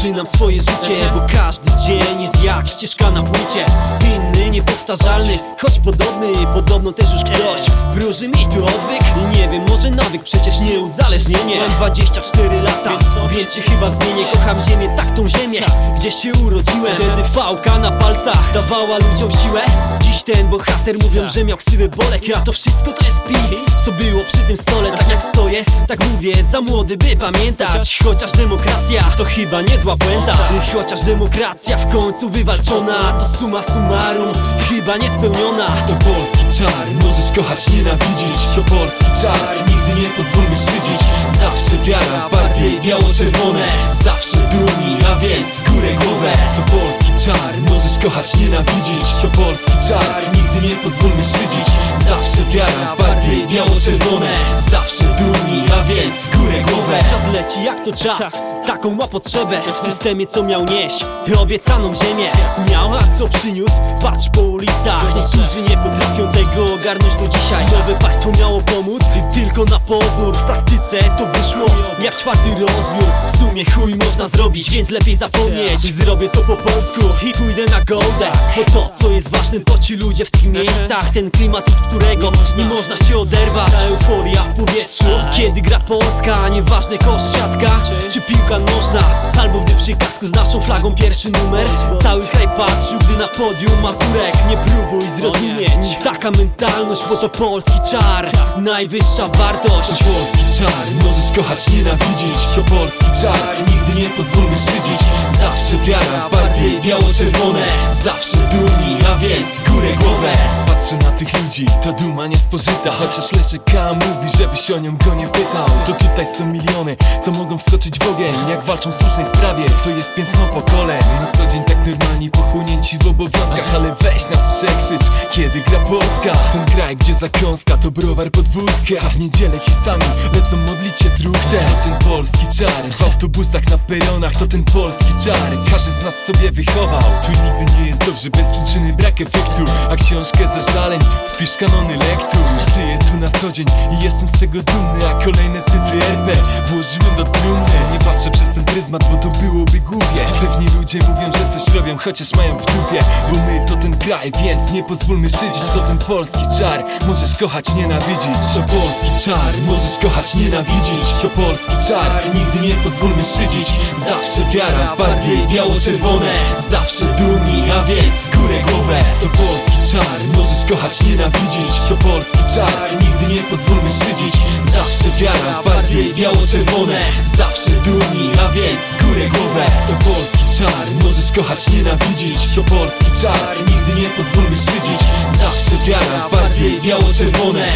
zaczynam swoje życie Bo każdy dzień jest jak ścieżka na płycie. Inny, niepowtarzalny, choć podobny Podobno też już ktoś. Wróży mi tu odwyk nie wiem, może nawyk, przecież nie uzależnienie. Mam 24 lata, więc się chyba zmienię. Kocham ziemię, tak tą ziemię, gdzie się urodziłem. Wtedy fałka na palcach dawała ludziom siłę. Dziś ten bohater mówią, że miał ksywę bolek. A to wszystko to jest pit, co było przy tym stole. Tak jak stoję, tak mówię, za młody by pamiętać. Chociaż demokracja to chyba niezła puenta. Chociaż demokracja w końcu wywalczona To suma summarum, chyba niespełniona. To polski czar, możesz kochać, nienawidzić. To polski czar, nigdy nie pozwólmy szydzić. Zawsze wiara w barwie biało-czerwone. Zawsze dumni, a więc w górę głowę. To polski czar, możesz kochać, nienawidzić. To polski czar, nigdy nie pozwólmy szydzić. Zawsze wiara w barwie biało-czerwone Czas leci jak to czas, taką ma potrzebę W systemie co miał nieść, obiecaną ziemię. Miał, a co przyniósł, patrz po ulicach. Niektórzy nie potrafią tego ogarnąć do dzisiaj. Nowe państwo miało pomóc, tylko na pozór. W praktyce to wyszło jak czwarty rozbiór Sumie chuj można zrobić, więc lepiej zapomnieć. Zrobię to po polsku i pójdę na goldę Bo to co jest ważne to ci ludzie w tych miejscach. Ten klimat od którego nie można. się oderwać. Ta euforia w powietrzu, kiedy gra Polska Nieważne kosz, siatka czy piłka nożna. Albo gdy przy kasku z naszą flagą pierwszy numer. Cały kraj patrzył, gdy na podium Mazurek Nie próbuj zrozumieć. Taka mentalność, bo to polski czar. Najwyższa wartość czar, możesz kochać, nienawidzić To polski czar, nigdy nie pozwólmy szydzić. Zawsze wiara biało-czerwone. Zawsze dumni, a więc w górę głowę. Patrzę na tych ludzi, ta duma niespożyta. Chociaż Leszek K. mówi, żebyś o nią go nie pytał. To tutaj są miliony, co mogą wskoczyć w ogień. Jak walczą w słusznej sprawie, to jest piętno pokoleń Na co dzień tak normalni, pochłonięci w obowiązkach. Ale weź nas przekrzycz, kiedy gra Polska. Ten kraj, gdzie zakąska to browar pod wódkę. A w niedzielę ci sami lecą modlić się truchtem ten polski czar, autobusach na peronach To ten polski czar, każdy z nas sobie wychował. Tu nigdy nie jest dobrze, bez przyczyny brak efektu. A książkę zażaleń, wpisz kanony lektur. Żyję tu na co dzień i jestem z tego dumny A kolejne cyfry RP włożyłem do trumny patrzę przez ten pryzmat, bo to byłoby głupie. Pewni ludzie mówią, że coś robią, chociaż mają w dupie. Bo my to ten kraj, więc nie pozwólmy szydzić To ten polski czar, możesz kochać, nienawidzić To polski czar, możesz kochać, nienawidzić To polski czar, nigdy nie pozwólmy szydzić Zawsze wiara w barwie biało-czerwone. Zawsze dumni, a więc w górę głowę. To polski czar, możesz kochać, nienawidzić To polski czar, nigdy nie pozwólmy szydzić Zawsze wiara w barwie biało-czerwone więc górę głowę. To polski czar, możesz kochać, nienawidzić. To polski czar, nigdy nie pozwólmy szydzić Zawsze wiara w barwie biało-czerwone